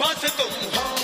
बस तुम हो